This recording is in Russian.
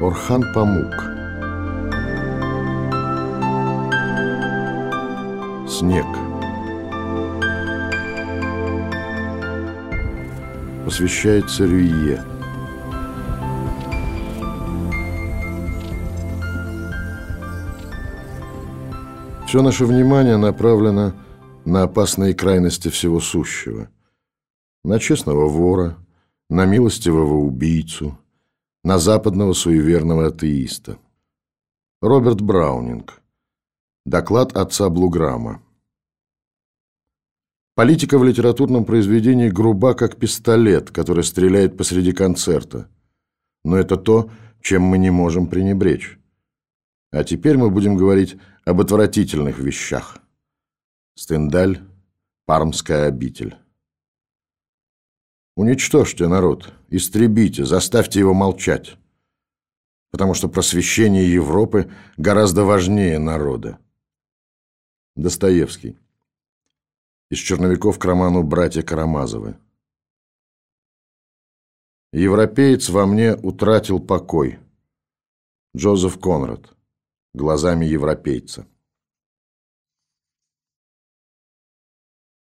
Орхан Памук. Снег. Посвящается Рюе Все наше внимание направлено на опасные крайности всего сущего. На честного вора, на милостивого убийцу, на западного суеверного атеиста. Роберт Браунинг. Доклад отца Блуграма. Политика в литературном произведении груба, как пистолет, который стреляет посреди концерта. Но это то, чем мы не можем пренебречь. А теперь мы будем говорить об отвратительных вещах. Стендаль, Пармская обитель. Уничтожьте народ, истребите, заставьте его молчать. Потому что просвещение Европы гораздо важнее народа. Достоевский. Из черновиков к роману «Братья Карамазовы». Европеец во мне утратил покой. Джозеф Конрад. Глазами европейца.